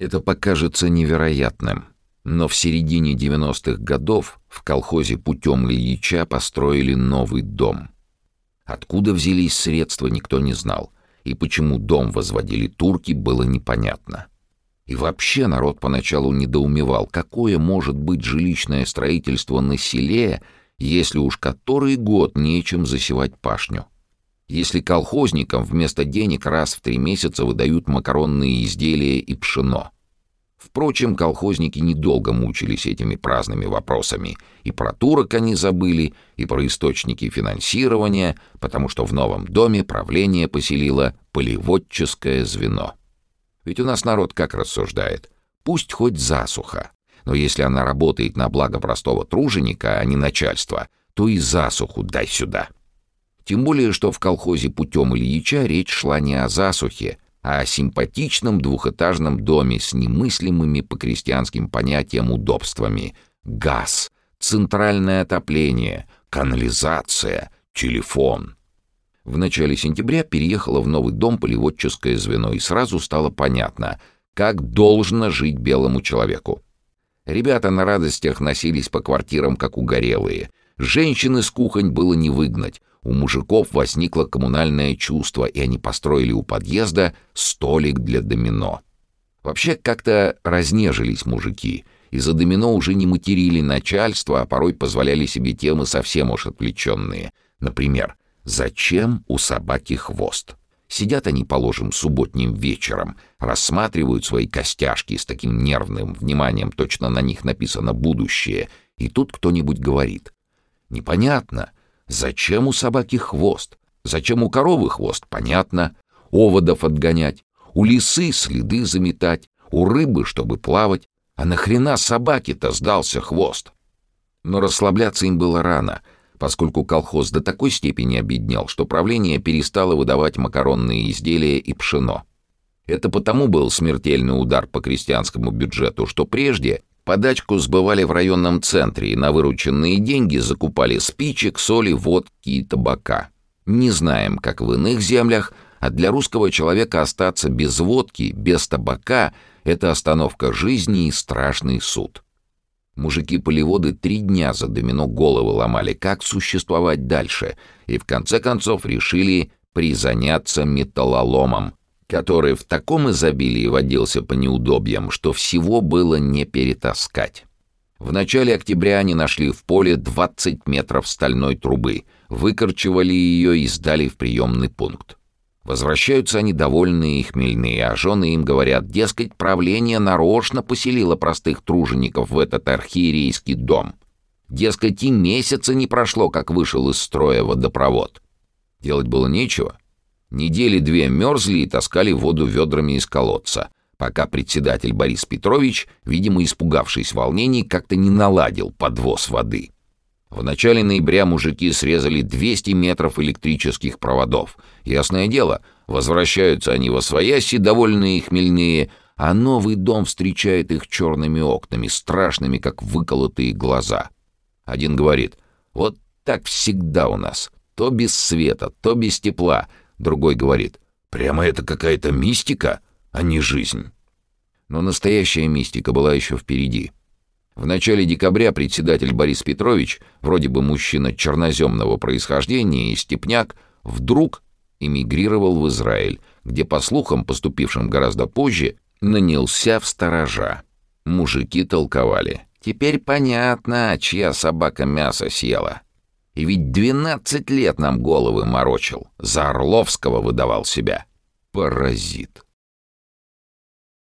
Это покажется невероятным, но в середине 90-х годов в колхозе путем Ильича построили новый дом. Откуда взялись средства, никто не знал, и почему дом возводили турки, было непонятно. И вообще народ поначалу недоумевал, какое может быть жилищное строительство на селе, если уж который год нечем засевать пашню. Если колхозникам вместо денег раз в три месяца выдают макаронные изделия и пшено. Впрочем, колхозники недолго мучились этими праздными вопросами. И про турок они забыли, и про источники финансирования, потому что в новом доме правление поселило полеводческое звено. Ведь у нас народ как рассуждает? Пусть хоть засуха. Но если она работает на благо простого труженика, а не начальства, то и засуху дай сюда. Тем более, что в колхозе путем Ильича речь шла не о засухе, а о симпатичном двухэтажном доме с немыслимыми по крестьянским понятиям удобствами. Газ, центральное отопление, канализация, телефон. В начале сентября переехала в новый дом полеводческое звено, и сразу стало понятно, как должно жить белому человеку. Ребята на радостях носились по квартирам, как угорелые. Женщины с кухонь было не выгнать. У мужиков возникло коммунальное чувство, и они построили у подъезда столик для домино. Вообще как-то разнежились мужики. Из-за домино уже не материли начальство, а порой позволяли себе темы совсем уж отвлеченные. Например, Зачем у собаки хвост? Сидят они, положим, субботним вечером, рассматривают свои костяшки с таким нервным вниманием, точно на них написано «будущее», и тут кто-нибудь говорит. Непонятно, зачем у собаки хвост? Зачем у коровы хвост? Понятно. Оводов отгонять, у лисы следы заметать, у рыбы, чтобы плавать. А нахрена собаке-то сдался хвост? Но расслабляться им было рано — поскольку колхоз до такой степени обеднял, что правление перестало выдавать макаронные изделия и пшено. Это потому был смертельный удар по крестьянскому бюджету, что прежде подачку сбывали в районном центре и на вырученные деньги закупали спичек, соли, водки и табака. Не знаем, как в иных землях, а для русского человека остаться без водки, без табака — это остановка жизни и страшный суд. Мужики-полеводы три дня за домино головы ломали, как существовать дальше, и в конце концов решили призаняться металлоломом, который в таком изобилии водился по неудобьям, что всего было не перетаскать. В начале октября они нашли в поле 20 метров стальной трубы, выкорчевали ее и сдали в приемный пункт. Возвращаются они довольные и хмельные, а жены им говорят, дескать, правление нарочно поселило простых тружеников в этот архиерейский дом. Дескать, и месяца не прошло, как вышел из строя водопровод. Делать было нечего. Недели две мерзли и таскали воду ведрами из колодца, пока председатель Борис Петрович, видимо, испугавшись волнений, как-то не наладил подвоз воды. В начале ноября мужики срезали 200 метров электрических проводов. Ясное дело, возвращаются они во свояси, довольные и хмельные, а новый дом встречает их черными окнами, страшными, как выколотые глаза. Один говорит, вот так всегда у нас, то без света, то без тепла. Другой говорит, прямо это какая-то мистика, а не жизнь. Но настоящая мистика была еще впереди. В начале декабря председатель Борис Петрович, вроде бы мужчина черноземного происхождения и степняк, вдруг эмигрировал в Израиль, где, по слухам, поступившим гораздо позже, нанялся в сторожа. Мужики толковали. «Теперь понятно, чья собака мясо съела. И ведь двенадцать лет нам головы морочил. За Орловского выдавал себя. Паразит».